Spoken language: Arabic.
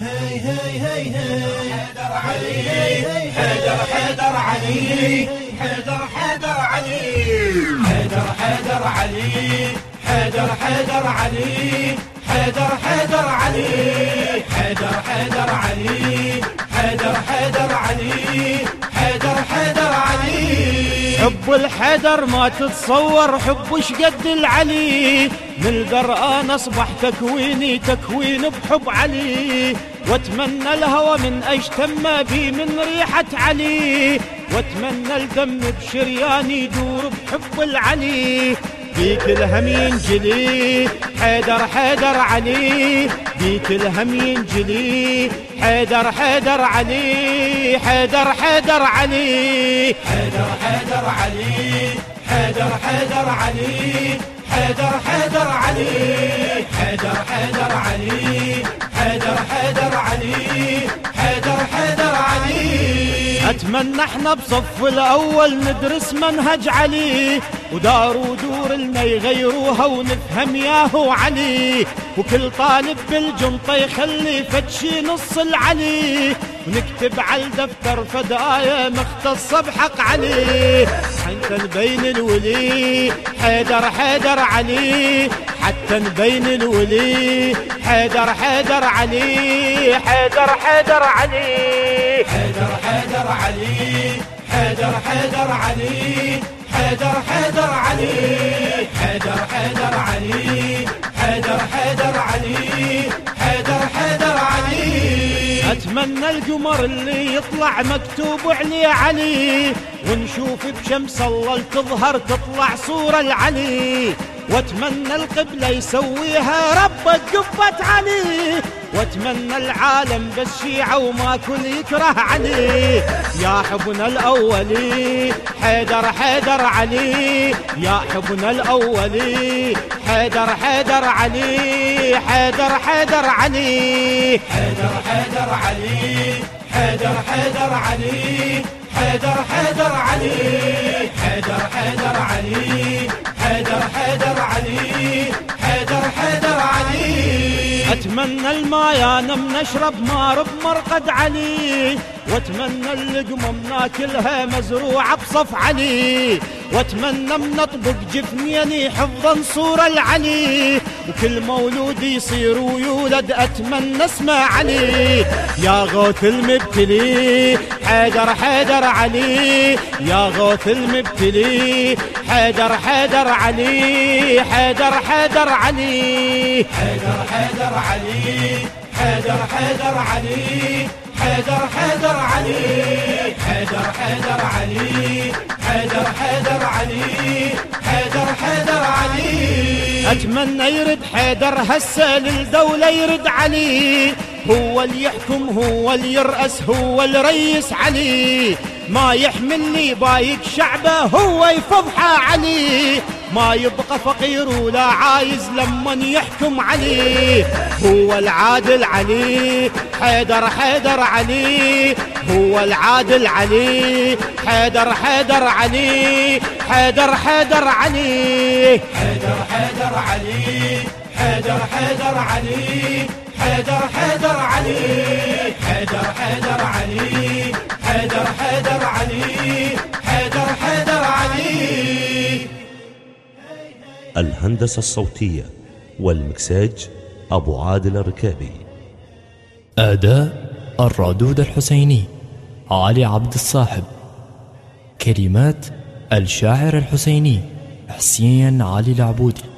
هي هي هي هي حيدر علي حيدر حيدر علي. حيدر حيدر علي. حيدر حيدر علي. حيدر حيدر علي. حيدر حيدر علي. حيدر حيدر علي. حيدر حيدر علي. حيدر حيدر علي. حب الحدر ما تتصور حب شقد العلي. من القرآن أصبح تكويني تكوين بحب علي. واتمنى الهوى من اجتم بي من ريحة علي. واتمنى الدم بشرياني يدور بحب العلي. بيك الهم ينجلي حيدر حيدر علي. بيك الهم ينجلي حيدر حيدر علي. حيدر حيدر علي. حيدر حيدر علي. حيدر حيدر علي. حيدر حيدر علي. حيدر حيدر علي. حيدر حيدر علي حيدر حيدر علي. أتمنى إحنا بصف الأول ندرس منهج علي ودار ودور لنا يغيروها ونفهم ياهو علي. وكل طالب بالجنطة يخلي فتشي نص العلي. ونكتب على الدفتر فد آية مختصة بحق علي. حتى نبين الولي حيدر حيدر علي. حتى نبين الولي. حيدر حيدر علي. حيدر حيدر علي. حيدر حيدر علي. حيدر حيدر علي. حيدر حيدر علي. حيدر حيدر علي. حيدر حيدر علي. حيدر حيدر علي. أتمنى القمر اللي يطلع مكتوب عليه علي. ونشوف بشمس الله تظهر تطلع صورة العلي. واتمنى القبلة يسويها ربة قبة علي. واتمنى العالم بس شيعة وما كل يكره علي. يا حبنا الأولي حيدر حيدر علي. يا حبنا الأولي حيدر حيدر علي. حيدر حيدر علي. حيدر حيدر علي. حيدر حيدر علي. حيدر حيدر علي. علي اتمنى المايان نشرب مار بمرقد علي. واتمنى اللقمة ناكلها مزروعة بصف علي. واتمنى منطبق جفنيني حفظا صورة العلي. وكل مولود يصير ويولد أتمنى اسمه علي. يا غوث المبتلي حيدر حيدر علي. يا غوث المبتلي حيدر حيدر علي. حيدر حيدر علي. حيدر حيدر علي. حيدر حيدر علي. حيدر حيدر علي. حيدر حيدر علي. حيدر حيدر علي اتمنى يرد حيدر هسه للدولة يرد علي. هو اللي يحكم هو اللي يرأس هو الرئيس علي. ما يحمل لي بايق شعبه هو يفضحه علي ما يبقى فقير ولا عايز لمن يحكم علي. هو العادل علي حيدر حيدر علي. هو العادل علي حيدر حيدر علي. حيدر حيدر علي. حيدر حيدر حيدر حيدر علي حيدر حيدر علي حيدر حيدر علي حيدر حيدر علي حيدر حيدر علي. الهندسة الصوتية والمكساج أبو عادل الركابي. أداء الردود الحسيني علي عبد الصاحب. كلمات الشاعر الحسيني حسين علي العبودي.